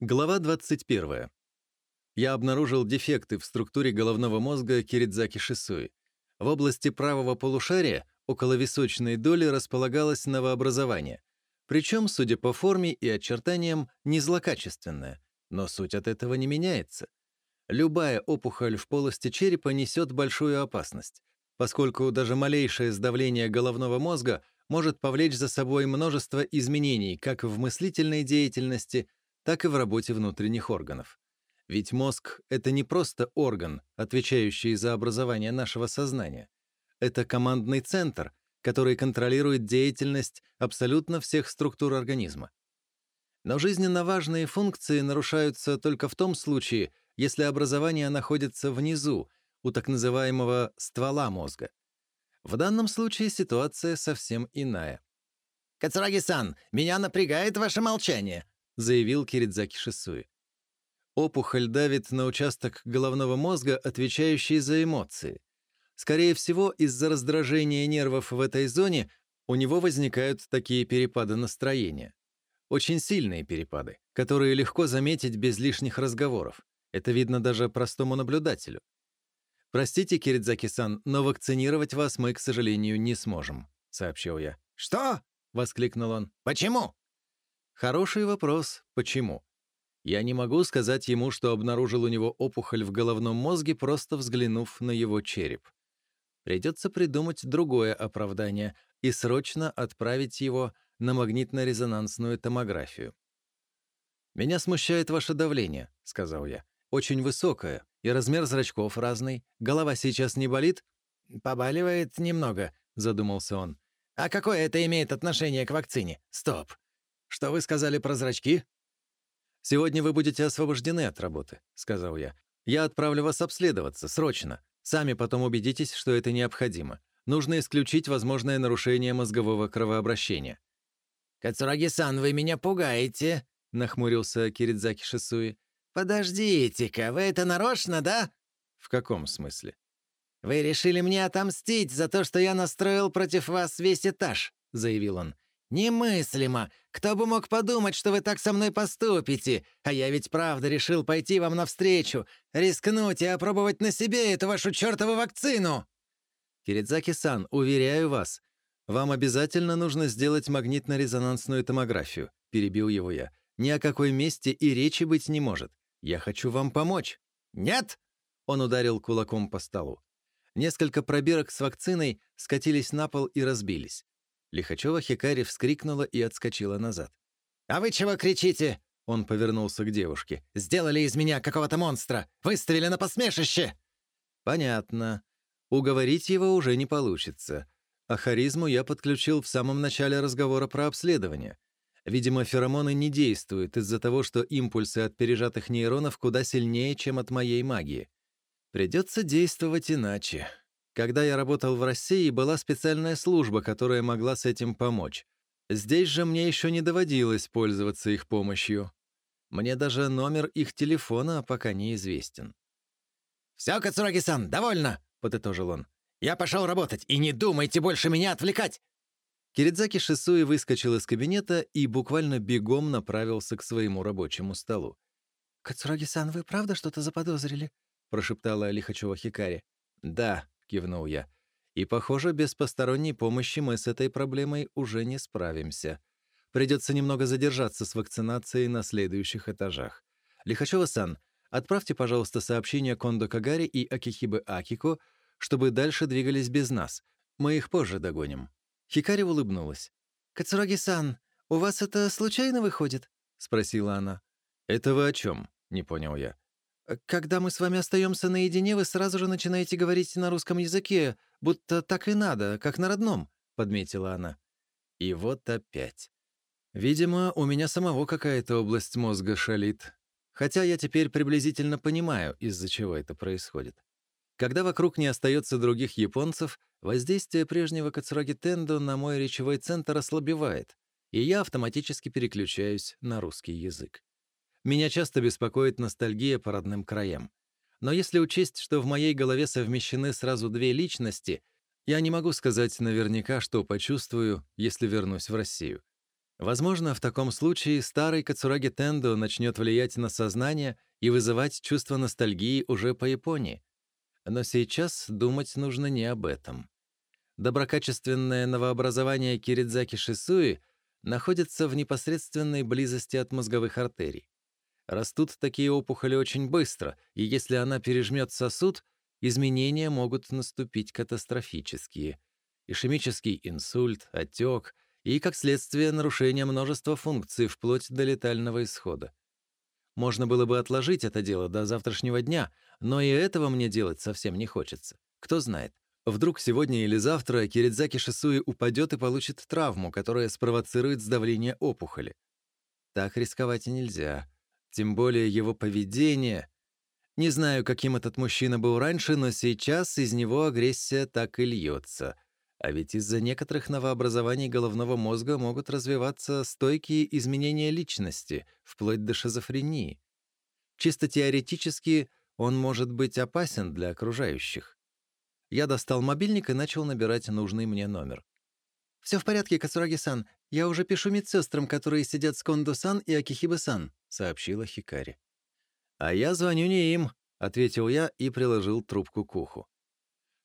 Глава 21. Я обнаружил дефекты в структуре головного мозга Киридзаки Шисуи. В области правого полушария около височной доли располагалось новообразование. Причем, судя по форме и очертаниям, не злокачественное. Но суть от этого не меняется. Любая опухоль в полости черепа несет большую опасность, поскольку даже малейшее сдавление головного мозга может повлечь за собой множество изменений как в мыслительной деятельности, так и в работе внутренних органов. Ведь мозг — это не просто орган, отвечающий за образование нашего сознания. Это командный центр, который контролирует деятельность абсолютно всех структур организма. Но жизненно важные функции нарушаются только в том случае, если образование находится внизу, у так называемого ствола мозга. В данном случае ситуация совсем иная. «Кацураги-сан, меня напрягает ваше молчание», — заявил Киридзаки Шисуи. Опухоль давит на участок головного мозга, отвечающий за эмоции. Скорее всего, из-за раздражения нервов в этой зоне у него возникают такие перепады настроения. Очень сильные перепады, которые легко заметить без лишних разговоров. Это видно даже простому наблюдателю. «Простите, Киридзаки-сан, но вакцинировать вас мы, к сожалению, не сможем», — сообщил я. «Что?» — воскликнул он. «Почему?» Хороший вопрос. Почему? Я не могу сказать ему, что обнаружил у него опухоль в головном мозге, просто взглянув на его череп. Придется придумать другое оправдание и срочно отправить его на магнитно-резонансную томографию. «Меня смущает ваше давление», — сказал я. «Очень высокое, и размер зрачков разный. Голова сейчас не болит?» «Побаливает немного», — задумался он. «А какое это имеет отношение к вакцине? Стоп! Что вы сказали про зрачки?» «Сегодня вы будете освобождены от работы», — сказал я. «Я отправлю вас обследоваться, срочно. Сами потом убедитесь, что это необходимо. Нужно исключить возможное нарушение мозгового кровообращения». «Кацураги-сан, вы меня пугаете», — нахмурился Киридзаки Шисуи. «Подождите-ка, вы это нарочно, да?» «В каком смысле?» «Вы решили мне отомстить за то, что я настроил против вас весь этаж», — заявил он. «Немыслимо! Кто бы мог подумать, что вы так со мной поступите? А я ведь правда решил пойти вам навстречу, рискнуть и опробовать на себе эту вашу чертову вакцину!» «Киридзаки-сан, уверяю вас, вам обязательно нужно сделать магнитно-резонансную томографию», — перебил его я. «Ни о какой месте и речи быть не может. Я хочу вам помочь». «Нет!» — он ударил кулаком по столу. Несколько пробирок с вакциной скатились на пол и разбились. Лихачева Хикари вскрикнула и отскочила назад. «А вы чего кричите?» Он повернулся к девушке. «Сделали из меня какого-то монстра! Выставили на посмешище!» «Понятно. Уговорить его уже не получится. А харизму я подключил в самом начале разговора про обследование. Видимо, феромоны не действуют из-за того, что импульсы от пережатых нейронов куда сильнее, чем от моей магии. Придется действовать иначе. Когда я работал в России, была специальная служба, которая могла с этим помочь. Здесь же мне еще не доводилось пользоваться их помощью. Мне даже номер их телефона пока неизвестен. «Все, Кацураги-сан, довольно!» — подытожил он. «Я пошел работать, и не думайте больше меня отвлекать!» Киридзаки Шисуи выскочил из кабинета и буквально бегом направился к своему рабочему столу. «Кацураги-сан, вы правда что-то заподозрили?» — прошептала Лихачева Хикари. «Да», — кивнул я. «И, похоже, без посторонней помощи мы с этой проблемой уже не справимся. Придется немного задержаться с вакцинацией на следующих этажах. Лихачева-сан, отправьте, пожалуйста, сообщение Кондо Кагари и Акихибе Акико, чтобы дальше двигались без нас. Мы их позже догоним». Хикари улыбнулась. «Кацураги-сан, у вас это случайно выходит?» — спросила она. «Это вы о чем? не понял я. «Когда мы с вами остаемся наедине, вы сразу же начинаете говорить на русском языке, будто так и надо, как на родном», — подметила она. И вот опять. Видимо, у меня самого какая-то область мозга шалит. Хотя я теперь приблизительно понимаю, из-за чего это происходит. Когда вокруг не остается других японцев, воздействие прежнего Кацураги Тендо на мой речевой центр ослабевает, и я автоматически переключаюсь на русский язык. Меня часто беспокоит ностальгия по родным краям. Но если учесть, что в моей голове совмещены сразу две личности, я не могу сказать наверняка, что почувствую, если вернусь в Россию. Возможно, в таком случае старый Кацураги Тендо начнет влиять на сознание и вызывать чувство ностальгии уже по Японии. Но сейчас думать нужно не об этом. Доброкачественное новообразование Киридзаки Шисуи находится в непосредственной близости от мозговых артерий. Растут такие опухоли очень быстро, и если она пережмет сосуд, изменения могут наступить катастрофические. Ишемический инсульт, отек и, как следствие, нарушение множества функций вплоть до летального исхода. Можно было бы отложить это дело до завтрашнего дня, но и этого мне делать совсем не хочется. Кто знает, вдруг сегодня или завтра Киридзаки Шисуи упадет и получит травму, которая спровоцирует сдавление опухоли. Так рисковать нельзя. Тем более его поведение... Не знаю, каким этот мужчина был раньше, но сейчас из него агрессия так и льется. А ведь из-за некоторых новообразований головного мозга могут развиваться стойкие изменения личности, вплоть до шизофрении. Чисто теоретически он может быть опасен для окружающих. Я достал мобильник и начал набирать нужный мне номер. «Все в порядке, Кацураги-сан. Я уже пишу медсестрам, которые сидят с Кондо-сан и Акихибы-сан», — сообщила Хикари. «А я звоню не им», — ответил я и приложил трубку к уху.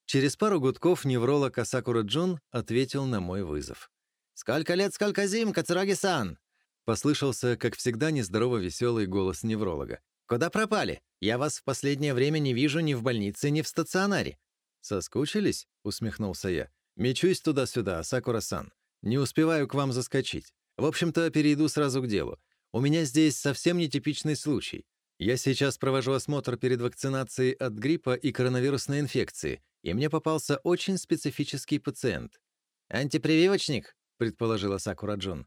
Через пару гудков невролог Асакура Джун ответил на мой вызов. «Сколько лет, сколько зим, Кацураги-сан!» Послышался, как всегда, нездорово веселый голос невролога. «Куда пропали? Я вас в последнее время не вижу ни в больнице, ни в стационаре». «Соскучились?» — усмехнулся я. Мечусь туда-сюда, Сакура-сан. Не успеваю к вам заскочить. В общем-то, перейду сразу к делу. У меня здесь совсем нетипичный случай. Я сейчас провожу осмотр перед вакцинацией от гриппа и коронавирусной инфекции, и мне попался очень специфический пациент. «Антипрививочник?» — предположила Сакура Джун.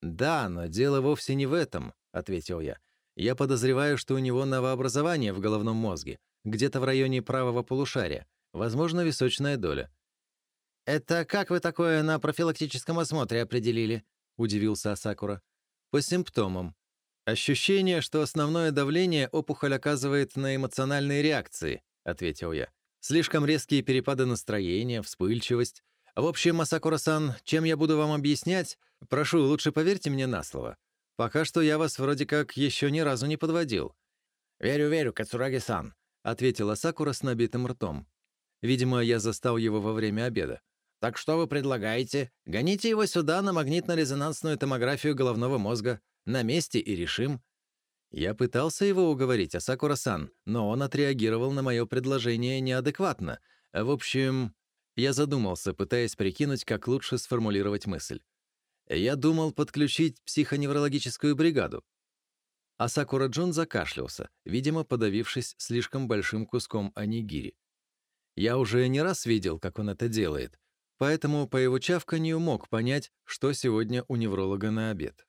«Да, но дело вовсе не в этом», — ответил я. «Я подозреваю, что у него новообразование в головном мозге, где-то в районе правого полушария, возможно, височная доля. «Это как вы такое на профилактическом осмотре определили?» — удивился Асакура. «По симптомам. Ощущение, что основное давление опухоль оказывает на эмоциональные реакции», — ответил я. «Слишком резкие перепады настроения, вспыльчивость. В общем, Асакура-сан, чем я буду вам объяснять? Прошу, лучше поверьте мне на слово. Пока что я вас вроде как еще ни разу не подводил». «Верю, верю, Кацураги-сан», — ответил Асакура с набитым ртом. Видимо, я застал его во время обеда. Так что вы предлагаете? Гоните его сюда на магнитно-резонансную томографию головного мозга. На месте и решим». Я пытался его уговорить, Асакура-сан, но он отреагировал на мое предложение неадекватно. В общем, я задумался, пытаясь прикинуть, как лучше сформулировать мысль. Я думал подключить психоневрологическую бригаду. Асакура Джун закашлялся, видимо, подавившись слишком большим куском анигири. Я уже не раз видел, как он это делает, поэтому по его чавканью мог понять, что сегодня у невролога на обед.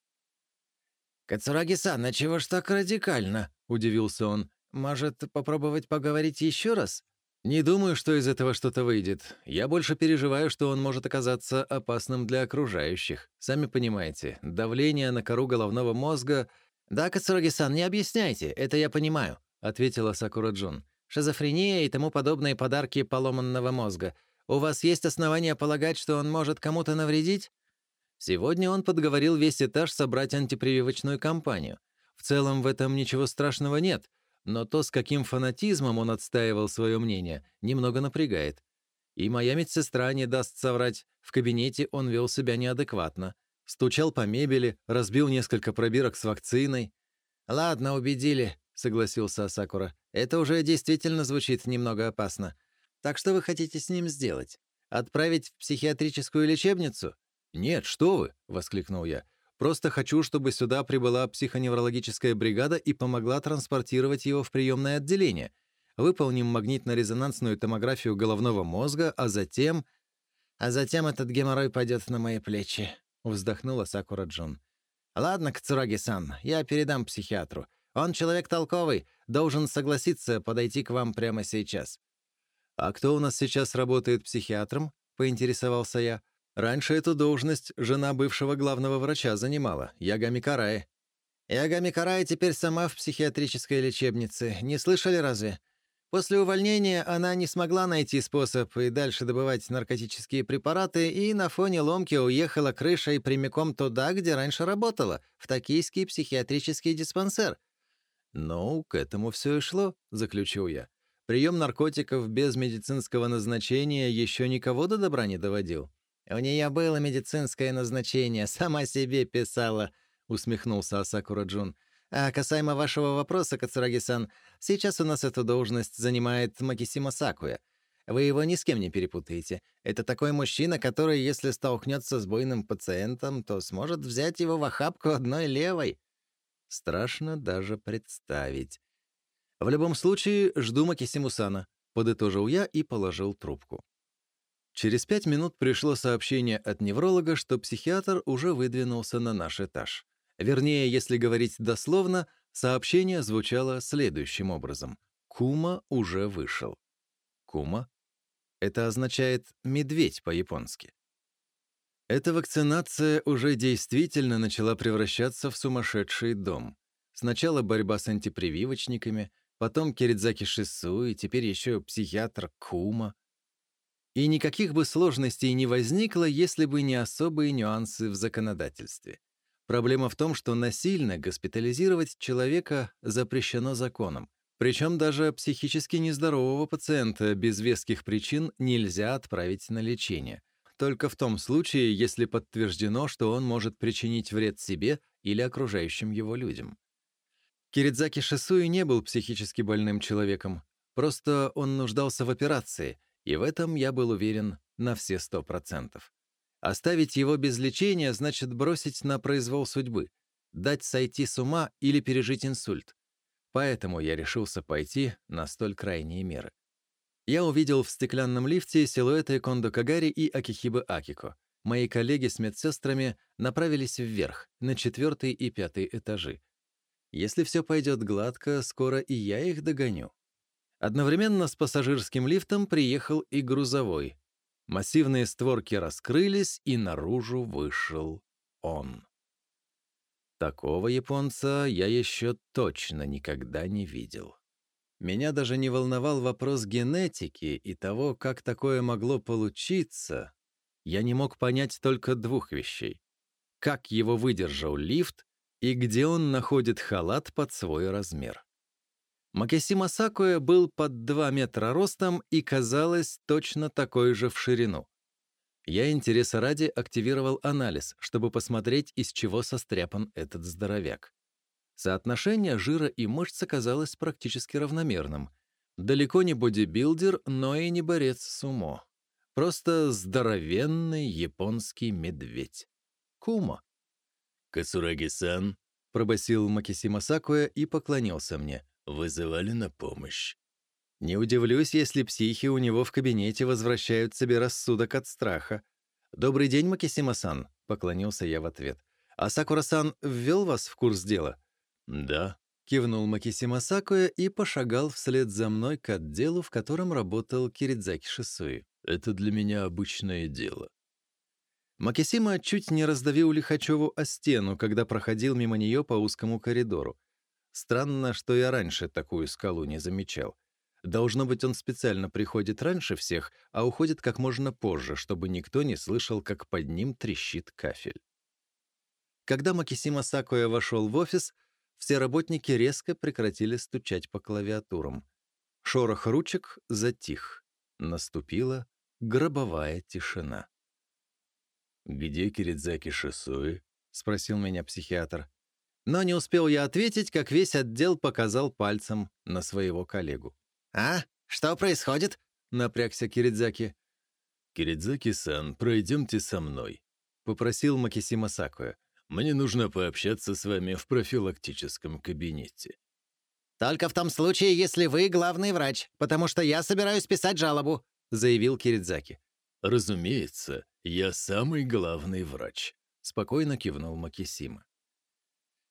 «Кацураги-сан, а чего ж так радикально?» — удивился он. «Может, попробовать поговорить еще раз?» «Не думаю, что из этого что-то выйдет. Я больше переживаю, что он может оказаться опасным для окружающих. Сами понимаете, давление на кору головного мозга...» «Да, Кацураги-сан, не объясняйте, это я понимаю», — ответила Сакура Джун. «Шизофрения и тому подобные подарки поломанного мозга. У вас есть основания полагать, что он может кому-то навредить?» Сегодня он подговорил весь этаж собрать антипрививочную кампанию. В целом в этом ничего страшного нет, но то, с каким фанатизмом он отстаивал свое мнение, немного напрягает. И моя медсестра не даст соврать, в кабинете он вел себя неадекватно. Стучал по мебели, разбил несколько пробирок с вакциной. «Ладно, убедили», — согласился Асакура. «Это уже действительно звучит немного опасно. Так что вы хотите с ним сделать? Отправить в психиатрическую лечебницу?» «Нет, что вы!» — воскликнул я. «Просто хочу, чтобы сюда прибыла психоневрологическая бригада и помогла транспортировать его в приемное отделение. Выполним магнитно-резонансную томографию головного мозга, а затем...» «А затем этот геморрой пойдет на мои плечи», — вздохнула Сакура Джун. «Ладно, Кацураги-сан, я передам психиатру. Он человек толковый, должен согласиться подойти к вам прямо сейчас. «А кто у нас сейчас работает психиатром?» — поинтересовался я. «Раньше эту должность жена бывшего главного врача занимала, Ягами Карае». «Ягами Карае теперь сама в психиатрической лечебнице. Не слышали разве? После увольнения она не смогла найти способ и дальше добывать наркотические препараты, и на фоне ломки уехала крышей прямиком туда, где раньше работала, в токийский психиатрический диспансер. «Ну, к этому все и шло», — заключил я. «Прием наркотиков без медицинского назначения еще никого до добра не доводил». «У нее было медицинское назначение, сама себе писала», — усмехнулся Асакура Джун. «А касаемо вашего вопроса, Кацураги-сан, сейчас у нас эту должность занимает Макисима Сакуя. Вы его ни с кем не перепутаете. Это такой мужчина, который, если столкнется с бойным пациентом, то сможет взять его в охапку одной левой». Страшно даже представить. В любом случае, жду Макисиму-сана, подытожил я и положил трубку. Через пять минут пришло сообщение от невролога, что психиатр уже выдвинулся на наш этаж. Вернее, если говорить дословно, сообщение звучало следующим образом. Кума уже вышел. Кума? Это означает «медведь» по-японски. Эта вакцинация уже действительно начала превращаться в сумасшедший дом. Сначала борьба с антипрививочниками, потом Киридзаки Шису и теперь еще психиатр Кума. И никаких бы сложностей не возникло, если бы не особые нюансы в законодательстве. Проблема в том, что насильно госпитализировать человека запрещено законом. Причем даже психически нездорового пациента без веских причин нельзя отправить на лечение. Только в том случае, если подтверждено, что он может причинить вред себе или окружающим его людям. Киридзаки Шисуи не был психически больным человеком. Просто он нуждался в операции — и в этом я был уверен на все сто процентов. Оставить его без лечения значит бросить на произвол судьбы, дать сойти с ума или пережить инсульт. Поэтому я решился пойти на столь крайние меры. Я увидел в стеклянном лифте силуэты Кондо Кагари и Акихибы Акико. Мои коллеги с медсестрами направились вверх, на четвертый и пятый этажи. Если все пойдет гладко, скоро и я их догоню. Одновременно с пассажирским лифтом приехал и грузовой. Массивные створки раскрылись, и наружу вышел он. Такого японца я еще точно никогда не видел. Меня даже не волновал вопрос генетики и того, как такое могло получиться. Я не мог понять только двух вещей. Как его выдержал лифт и где он находит халат под свой размер. Макесима Сакуэ был под 2 метра ростом и, казалось, точно такой же в ширину. Я интереса ради активировал анализ, чтобы посмотреть, из чего состряпан этот здоровяк. Соотношение жира и мышц оказалось практически равномерным. Далеко не бодибилдер, но и не борец с умо. Просто здоровенный японский медведь. Кума. «Касураги-сан», — пробасил Макисима Сакуэ и поклонился мне — Вызывали на помощь. Не удивлюсь, если психи у него в кабинете возвращают себе рассудок от страха. «Добрый день, Макисима-сан», — поклонился я в ответ. «А Сакура-сан ввел вас в курс дела?» «Да», — кивнул Макисима Сакуя и пошагал вслед за мной к отделу, в котором работал Киридзаки Шисуи. «Это для меня обычное дело». Макисима чуть не раздавил Лихачеву о стену, когда проходил мимо нее по узкому коридору. Странно, что я раньше такую скалу не замечал. Должно быть, он специально приходит раньше всех, а уходит как можно позже, чтобы никто не слышал, как под ним трещит кафель. Когда Макисима Сакуя вошел в офис, все работники резко прекратили стучать по клавиатурам. Шорох ручек затих. Наступила гробовая тишина. «Где Киридзаки Шисуи?» — спросил меня психиатр. Но не успел я ответить, как весь отдел показал пальцем на своего коллегу. «А? Что происходит?» — напрягся Киридзаки. «Киридзаки-сан, пройдемте со мной», — попросил Макисима Сакуя. «Мне нужно пообщаться с вами в профилактическом кабинете». «Только в том случае, если вы главный врач, потому что я собираюсь писать жалобу», — заявил Киридзаки. «Разумеется, я самый главный врач», — спокойно кивнул Макисима.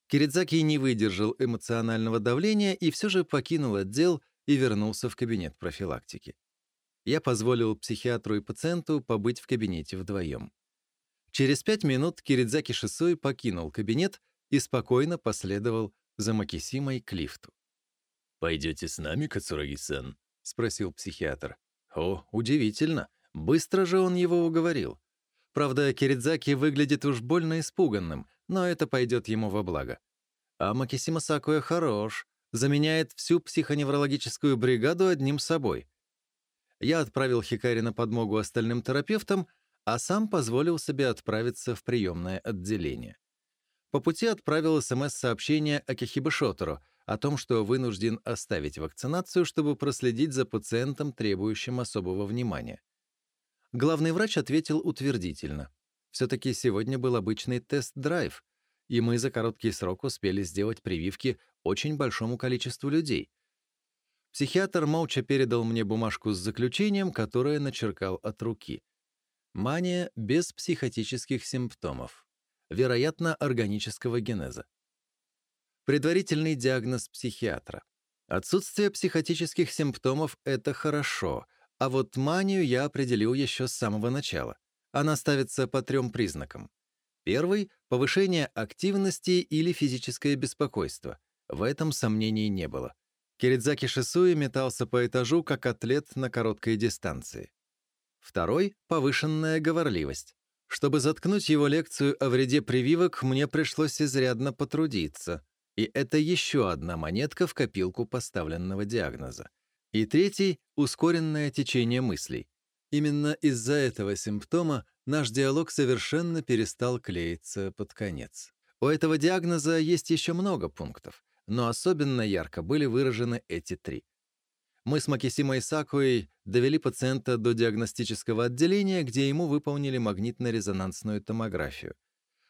Киридзаки не выдержал эмоционального давления и все же покинул отдел и вернулся в кабинет профилактики. Я позволил психиатру и пациенту побыть в кабинете вдвоем. Через пять минут Киридзаки Шисой покинул кабинет и спокойно последовал за Макисимой к лифту. «Пойдете с нами, Кацураги-сан?» — спросил психиатр. О, удивительно. Быстро же он его уговорил. Правда, Киридзаки выглядит уж больно испуганным, но это пойдет ему во благо. А Макисима Сакуя хорош, заменяет всю психоневрологическую бригаду одним собой. Я отправил Хикари на подмогу остальным терапевтам, а сам позволил себе отправиться в приемное отделение. По пути отправил СМС-сообщение Акихибе Шотору о том, что вынужден оставить вакцинацию, чтобы проследить за пациентом, требующим особого внимания. Главный врач ответил утвердительно. Все-таки сегодня был обычный тест-драйв, и мы за короткий срок успели сделать прививки очень большому количеству людей. Психиатр молча передал мне бумажку с заключением, которое начеркал от руки. Мания без психотических симптомов. Вероятно, органического генеза. Предварительный диагноз психиатра. Отсутствие психотических симптомов — это хорошо, а вот манию я определил еще с самого начала. Она ставится по трем признакам. Первый — повышение активности или физическое беспокойство. В этом сомнений не было. Киридзаки Шисуи метался по этажу, как атлет на короткой дистанции. Второй — повышенная говорливость. Чтобы заткнуть его лекцию о вреде прививок, мне пришлось изрядно потрудиться. И это еще одна монетка в копилку поставленного диагноза. И третий — ускоренное течение мыслей. Именно из-за этого симптома наш диалог совершенно перестал клеиться под конец. У этого диагноза есть еще много пунктов, но особенно ярко были выражены эти три. Мы с Макисимой Сакуей довели пациента до диагностического отделения, где ему выполнили магнитно-резонансную томографию.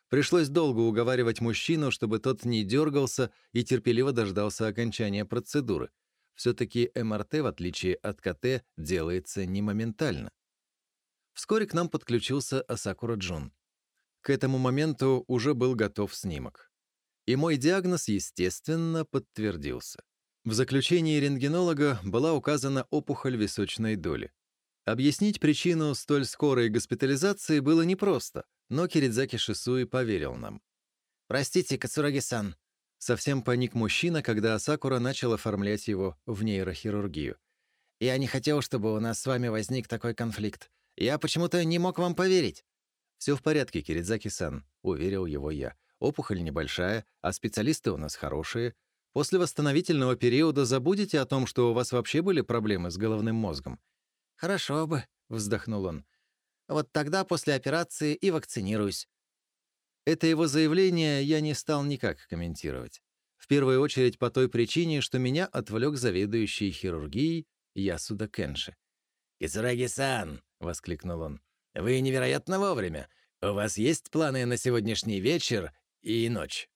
Пришлось долго уговаривать мужчину, чтобы тот не дергался и терпеливо дождался окончания процедуры. Все-таки МРТ, в отличие от КТ, делается не моментально. Вскоре к нам подключился Асакура Джун. К этому моменту уже был готов снимок. И мой диагноз, естественно, подтвердился. В заключении рентгенолога была указана опухоль височной доли. Объяснить причину столь скорой госпитализации было непросто, но Киридзаки Шисуи поверил нам. «Простите, Кацураги-сан». Совсем паник мужчина, когда Асакура начал оформлять его в нейрохирургию. «Я не хотел, чтобы у нас с вами возник такой конфликт. Я почему-то не мог вам поверить». «Все в порядке, Киридзаки-сан», — уверил его я. «Опухоль небольшая, а специалисты у нас хорошие. После восстановительного периода забудете о том, что у вас вообще были проблемы с головным мозгом». «Хорошо бы», — вздохнул он. Вот тогда после операции и вакцинируюсь». Это его заявление я не стал никак комментировать. В первую очередь по той причине, что меня отвлек заведующий хирургией Ясуда Кенши. «Кицураги-сан!» — воскликнул он. «Вы невероятно вовремя. У вас есть планы на сегодняшний вечер и ночь?»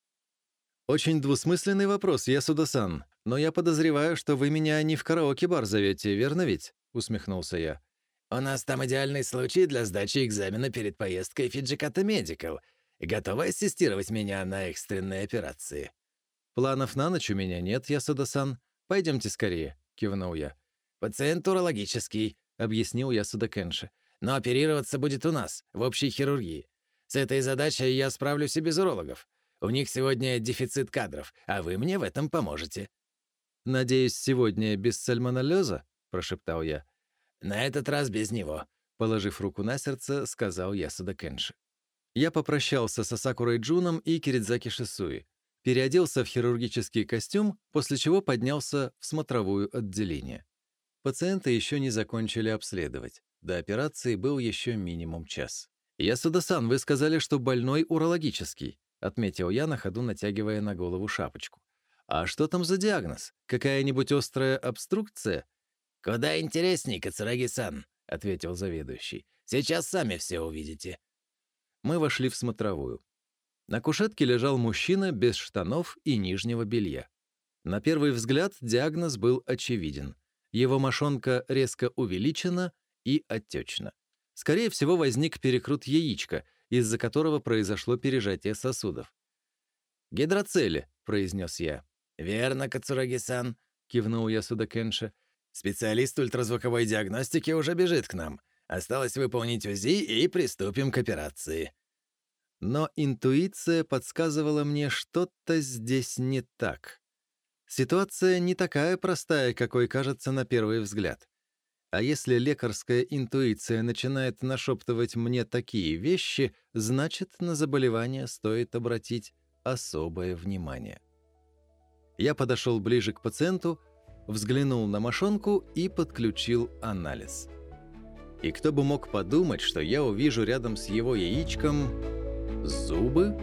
«Очень двусмысленный вопрос, Ясуда-сан, но я подозреваю, что вы меня не в караоке-бар зовете, верно ведь?» — усмехнулся я. У нас там идеальный случай для сдачи экзамена перед поездкой в Фиджиката Медикал. Готовы ассистировать меня на экстренной операции?» «Планов на ночь у меня нет, Ясуда-сан. Пойдемте скорее», — кивнул я. «Пациент урологический», — объяснил Ясуда Кенши. «Но оперироваться будет у нас, в общей хирургии. С этой задачей я справлюсь и без урологов. У них сегодня дефицит кадров, а вы мне в этом поможете». «Надеюсь, сегодня без сальмонеллеза?» — прошептал я. На этот раз без него», — положив руку на сердце, сказал Ясуда Кенши. Я попрощался со Сакурой Джуном и Киридзаки Шисуи, переоделся в хирургический костюм, после чего поднялся в смотровую отделение. Пациента еще не закончили обследовать. До операции был еще минимум час. «Ясуда-сан, вы сказали, что больной урологический», — отметил я на ходу, натягивая на голову шапочку. «А что там за диагноз? Какая-нибудь острая обструкция?» «Куда интересней, Кацураги-сан», — ответил заведующий. «Сейчас сами все увидите». Мы вошли в смотровую. На кушетке лежал мужчина без штанов и нижнего белья. На первый взгляд диагноз был очевиден. Его мошонка резко увеличена и отечна. Скорее всего, возник перекрут яичка, из-за которого произошло пережатие сосудов. «Гидроцели», — произнес я. «Верно, Кацураги-сан», — кивнул я Судакенши. Специалист ультразвуковой диагностики уже бежит к нам. Осталось выполнить УЗИ и приступим к операции». Но интуиция подсказывала мне, что-то здесь не так. Ситуация не такая простая, какой кажется на первый взгляд. А если лекарская интуиция начинает нашептывать мне такие вещи, значит, на заболевание стоит обратить особое внимание. Я подошел ближе к пациенту, взглянул на мошонку и подключил анализ. И кто бы мог подумать, что я увижу рядом с его яичком зубы?